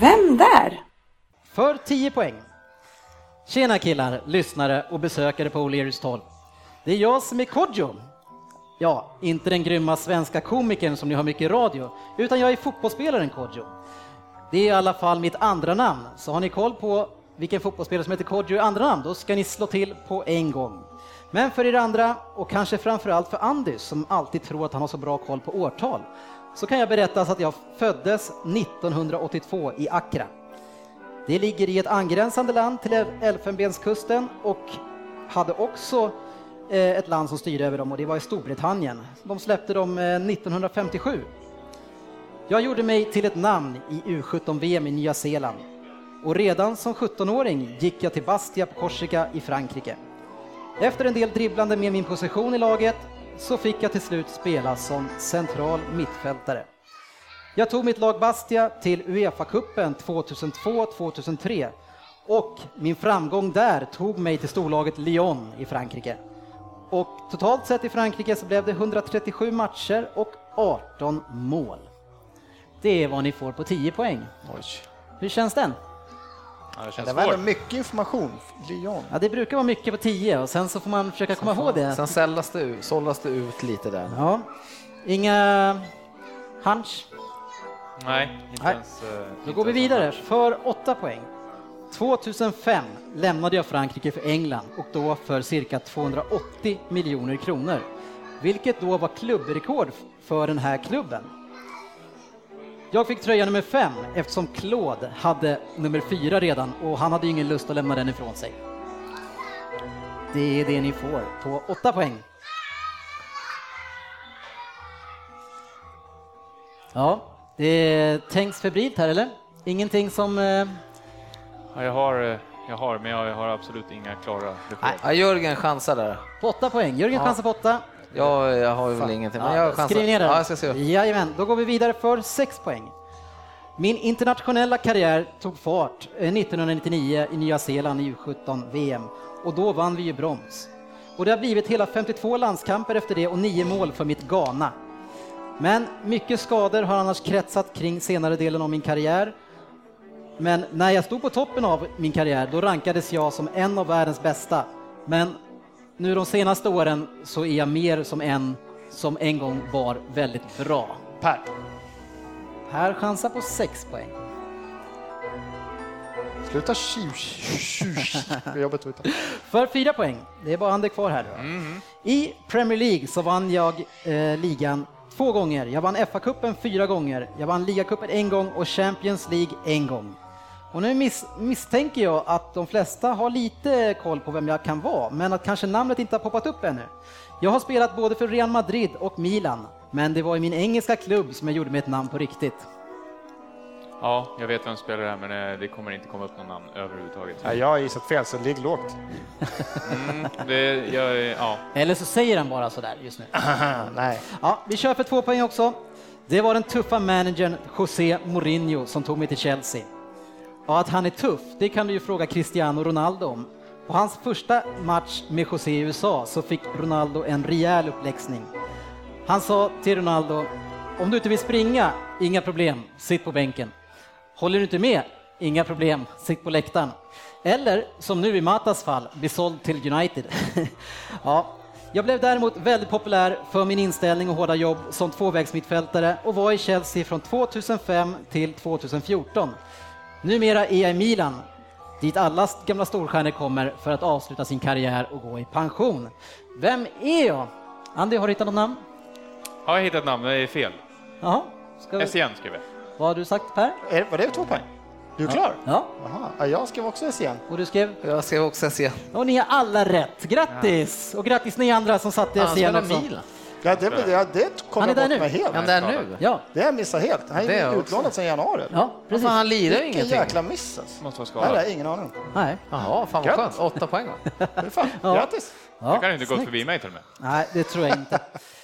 Vem där? för 10 poäng. Tjena killar, lyssnare och besökare på O'Learys 12. Det är jag som är Kodjo. Ja, inte den grymma svenska komikern som ni har mycket i radio, utan jag är fotbollsspelaren Kodjo. Det är i alla fall mitt andra namn, så har ni koll på vilken fotbollsspelare som heter Kodjo i andra namn, då ska ni slå till på en gång. Men för er andra, och kanske framförallt för Andys som alltid tror att han har så bra koll på årtal, så kan jag berätta att jag föddes 1982 i Accra. Det ligger i ett angränsande land till Elfenbenskusten och hade också eh, ett land som styrde över dem och det var i Storbritannien. De släppte dem eh, 1957. Jag gjorde mig till ett namn i U17-VM i Nya Zeeland och redan som 17-åring gick jag till Bastia på Korsika i Frankrike. Efter en del dribblande med min position i laget så fick jag till slut spela som central mittfältare. Jag tog mitt lag Bastia till Uefa-cupen 2002-2003 och min framgång där tog mig till storlaget Lyon i Frankrike. Och totalt sett i Frankrike så blev det 137 matcher och 18 mål. Det är vad ni får på 10 poäng. Oj. Hur känns den? Ja, det Det var ändå mycket information. Lyon. Ja, det brukar vara mycket på 10 och sen så får man försöka komma ihåg det. Sen säljas det ut, sållas det ut lite där. Ja. Inga hunch? Nej, inte Nej. ens... eh, Då inte går vi vidare för 8 poäng. 2005 lämnade jag Frankrike för England och då för cirka 280 miljoner kronor, vilket då var klubbrekord för den här klubben. Jag fick tröja nummer fem eftersom Claude hade nummer fyra redan och han hade ingen lust att lämna den ifrån sig. Det är det ni får på 8 poäng. Ja, det tänks febrilt här eller? Ingenting som... Eh, Ja, jag har, eh, jag har, men jag har absolut inga klara besked. Nej. Ja, Jörgen chansar där. på 8 poäng. Jörgen Ja. chansar på 8. Jag, jag har väl ingenting, men jag chansar. Skriv ner Ja, den. jag ska se. Jajamän, då går vi vidare för 6 poäng. Min internationella karriär tog fart eh, 1999 i Nya Zeeland i U17-VM och då vann vi ju brons. Och det har blivit hela 52 landskamper efter det och 9 mål för mitt Ghana. Men mycket skador har annars kretsat kring senare delen av min karriär. Men när jag stod på toppen av min karriär, då rankades jag som en av världens bästa. Men nu de senaste åren så är jag mer som en som en gång var väldigt bra. Per. Här chansar på 6 poäng. Sluta tjus. Veta. För 4 poäng, det är bara Ander kvar här. Då. I Premier League så vann jag eh, ligan två gånger. Jag vann FA-cupen fyra gånger, jag vann ligacupen en gång och Champions League en gång. Och nu miss, misstänker jag att de flesta har lite koll på vem jag kan vara, men att kanske namnet inte har poppat upp ännu. Jag har spelat både för Real Madrid och Milan, men det var i min engelska klubb som jag gjorde mig ett namn på riktigt. Ja, jag vet vem som spelar det här, men eh, det kommer inte komma upp någon namn överhuvudtaget. Nej, jag har gissat fel, så ligg lågt. Mm, det, jag, ja. Eller så säger han bara sådär just nu. Nej. Ja, vi kör för två poäng också. Det var den tuffa managern José Mourinho som tog mig till Chelsea. Ja, att han är tuff, det kan du ju fråga Cristiano Ronaldo om. På hans första match med José i USA så fick Ronaldo en rejäl uppläxning. Han sa till Ronaldo, om du inte vill springa, inga problem, sitt på bänken. Håller du inte med? Inga problem, sitt på läktaren. Eller som nu i Matas fall, bli såld till United. ja, jag blev däremot väldigt populär för min inställning och hårda jobb som tvåvägsmittfältare och var i Chelsea från 2005 till 2014. Numera är jag i Milan, dit alla gamla storstjärnor kommer för att avsluta sin karriär och gå i pension. Vem är jag? Andy, har du hittat något namn? Har jag hittat namn? Det är fel. Jaha, ska vi... SCN skrev jag. vad har du sagt Per? Är, var det två poäng? Du är klar? Ja, Jaha. Ja, jag skrev också S igen. och du skrev? Jag ska också se. Och ni har alla rätt. Grattis! Och grattis ni andra som satte spelar också. Milan. Ja, det, det, det kom Han är jag där bort nu. med helt. Är han där nu? Ja, Det har jag missat helt. Han Det är är utlånad sedan januari. ja precis. fan, han lirar ju Vilken ingenting. jäkla miss alltså. Måste vara det skadad. ingen aning. Nej. Jaha, fan vad skönt. Åtta poäng va? Det är. Grattis! Ja, Det kan inte gått förbi mig till och med. Nej, det tror jag inte.